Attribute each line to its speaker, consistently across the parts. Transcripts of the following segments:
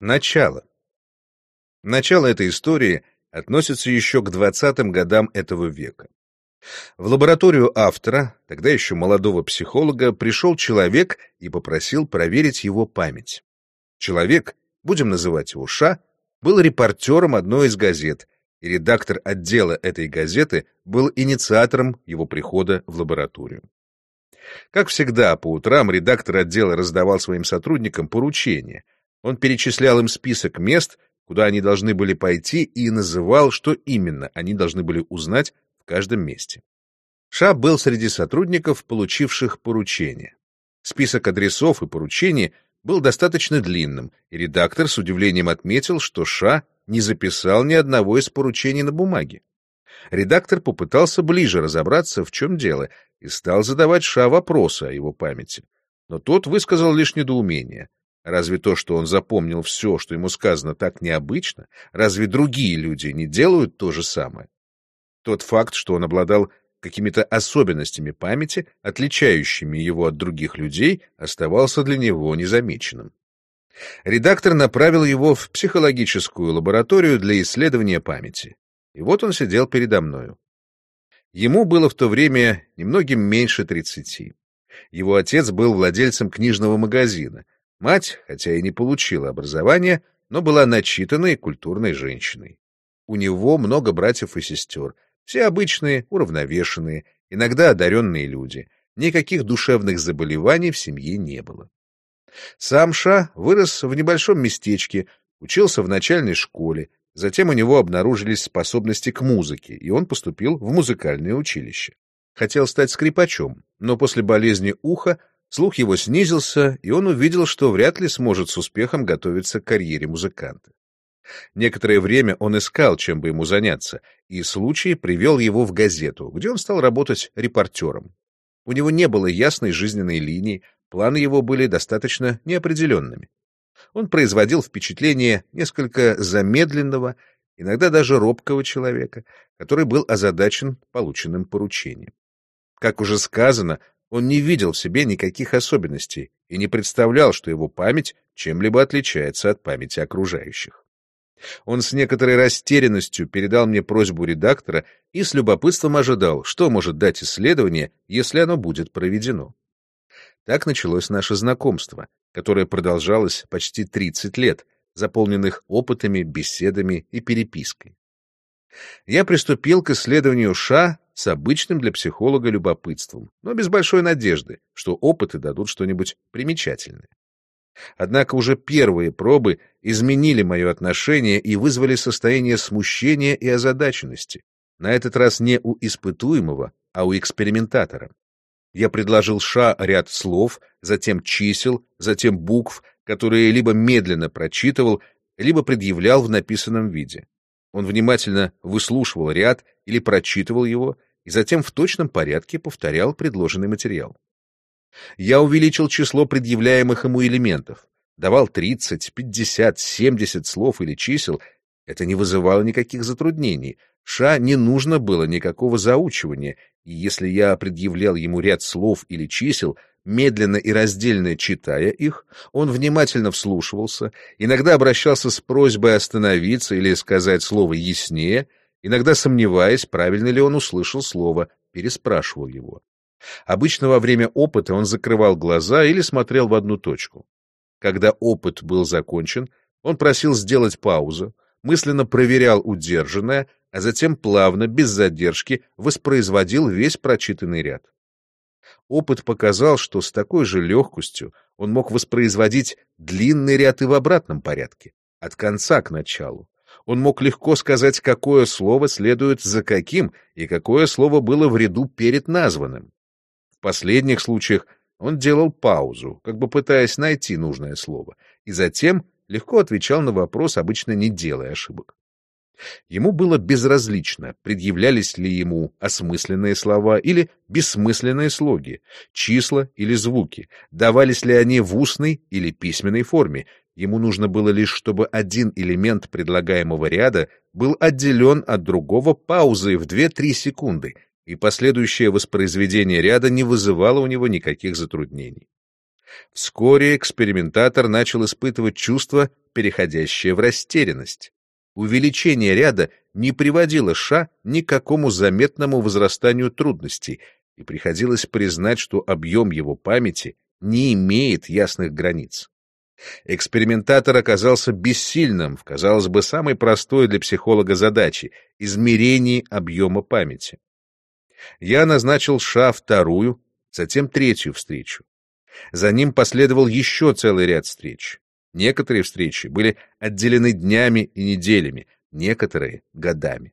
Speaker 1: Начало. Начало этой истории относится еще к 20-м годам этого века. В лабораторию автора, тогда еще молодого психолога, пришел человек и попросил проверить его память. Человек, будем называть его Ша, был репортером одной из газет, и редактор отдела этой газеты был инициатором его прихода в лабораторию. Как всегда, по утрам редактор отдела раздавал своим сотрудникам поручения. Он перечислял им список мест, куда они должны были пойти, и называл, что именно они должны были узнать в каждом месте. Ша был среди сотрудников, получивших поручение. Список адресов и поручений был достаточно длинным, и редактор с удивлением отметил, что Ша не записал ни одного из поручений на бумаге. Редактор попытался ближе разобраться, в чем дело, и стал задавать Ша вопросы о его памяти. Но тот высказал лишь недоумение. Разве то, что он запомнил все, что ему сказано, так необычно? Разве другие люди не делают то же самое? Тот факт, что он обладал какими-то особенностями памяти, отличающими его от других людей, оставался для него незамеченным. Редактор направил его в психологическую лабораторию для исследования памяти. И вот он сидел передо мною. Ему было в то время немногим меньше тридцати. Его отец был владельцем книжного магазина. Мать, хотя и не получила образования, но была начитанной культурной женщиной. У него много братьев и сестер, все обычные, уравновешенные, иногда одаренные люди. Никаких душевных заболеваний в семье не было. Сам Ша вырос в небольшом местечке, учился в начальной школе, Затем у него обнаружились способности к музыке, и он поступил в музыкальное училище. Хотел стать скрипачом, но после болезни уха слух его снизился, и он увидел, что вряд ли сможет с успехом готовиться к карьере музыканта. Некоторое время он искал, чем бы ему заняться, и случай привел его в газету, где он стал работать репортером. У него не было ясной жизненной линии, планы его были достаточно неопределенными он производил впечатление несколько замедленного, иногда даже робкого человека, который был озадачен полученным поручением. Как уже сказано, он не видел в себе никаких особенностей и не представлял, что его память чем-либо отличается от памяти окружающих. Он с некоторой растерянностью передал мне просьбу редактора и с любопытством ожидал, что может дать исследование, если оно будет проведено. Так началось наше знакомство, которое продолжалось почти 30 лет, заполненных опытами, беседами и перепиской. Я приступил к исследованию Ша с обычным для психолога любопытством, но без большой надежды, что опыты дадут что-нибудь примечательное. Однако уже первые пробы изменили мое отношение и вызвали состояние смущения и озадаченности, на этот раз не у испытуемого, а у экспериментатора. Я предложил Ша ряд слов, затем чисел, затем букв, которые либо медленно прочитывал, либо предъявлял в написанном виде. Он внимательно выслушивал ряд или прочитывал его, и затем в точном порядке повторял предложенный материал. Я увеличил число предъявляемых ему элементов, давал 30, 50, 70 слов или чисел. Это не вызывало никаких затруднений. Ша не нужно было никакого заучивания, и если я предъявлял ему ряд слов или чисел, медленно и раздельно читая их, он внимательно вслушивался, иногда обращался с просьбой остановиться или сказать слово яснее, иногда сомневаясь, правильно ли он услышал слово, переспрашивал его. Обычно во время опыта он закрывал глаза или смотрел в одну точку. Когда опыт был закончен, он просил сделать паузу, мысленно проверял удержанное, а затем плавно, без задержки, воспроизводил весь прочитанный ряд. Опыт показал, что с такой же легкостью он мог воспроизводить длинный ряд и в обратном порядке, от конца к началу. Он мог легко сказать, какое слово следует за каким и какое слово было в ряду перед названным. В последних случаях он делал паузу, как бы пытаясь найти нужное слово, и затем легко отвечал на вопрос, обычно не делая ошибок. Ему было безразлично, предъявлялись ли ему осмысленные слова или бессмысленные слоги, числа или звуки, давались ли они в устной или письменной форме. Ему нужно было лишь, чтобы один элемент предлагаемого ряда был отделен от другого паузой в 2-3 секунды, и последующее воспроизведение ряда не вызывало у него никаких затруднений. Вскоре экспериментатор начал испытывать чувство, переходящее в растерянность. Увеличение ряда не приводило Ша ни к какому заметному возрастанию трудностей, и приходилось признать, что объем его памяти не имеет ясных границ. Экспериментатор оказался бессильным в, казалось бы, самой простой для психолога задаче — измерении объема памяти. Я назначил Ша вторую, затем третью встречу. За ним последовал еще целый ряд встреч. Некоторые встречи были отделены днями и неделями, некоторые — годами.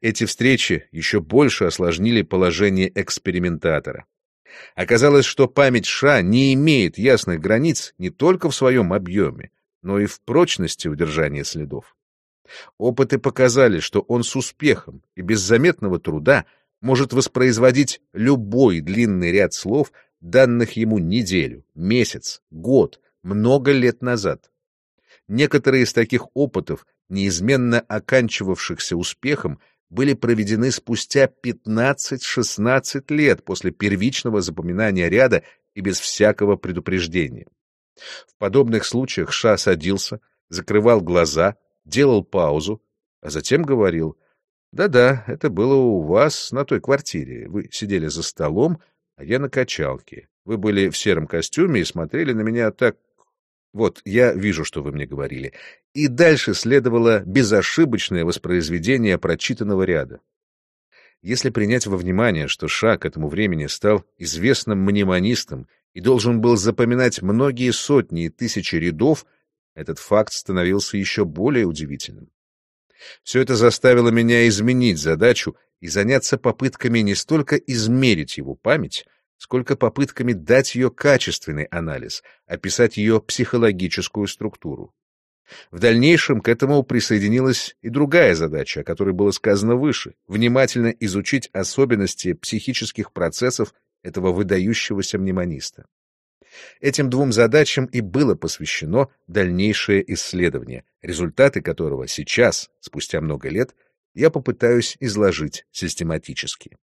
Speaker 1: Эти встречи еще больше осложнили положение экспериментатора. Оказалось, что память Ша не имеет ясных границ не только в своем объеме, но и в прочности удержания следов. Опыты показали, что он с успехом и без заметного труда может воспроизводить любой длинный ряд слов, данных ему неделю, месяц, год, много лет назад. Некоторые из таких опытов, неизменно оканчивавшихся успехом, были проведены спустя 15-16 лет после первичного запоминания ряда и без всякого предупреждения. В подобных случаях Ша садился, закрывал глаза, делал паузу, а затем говорил «Да-да, это было у вас на той квартире. Вы сидели за столом, а я на качалке. Вы были в сером костюме и смотрели на меня так вот, я вижу, что вы мне говорили. И дальше следовало безошибочное воспроизведение прочитанного ряда. Если принять во внимание, что Ша к этому времени стал известным мнемонистом и должен был запоминать многие сотни и тысячи рядов, этот факт становился еще более удивительным. Все это заставило меня изменить задачу и заняться попытками не столько измерить его память, сколько попытками дать ее качественный анализ, описать ее психологическую структуру. В дальнейшем к этому присоединилась и другая задача, о которой было сказано выше — внимательно изучить особенности психических процессов этого выдающегося мнемониста. Этим двум задачам и было посвящено дальнейшее исследование, результаты которого сейчас, спустя много лет, я попытаюсь изложить систематически.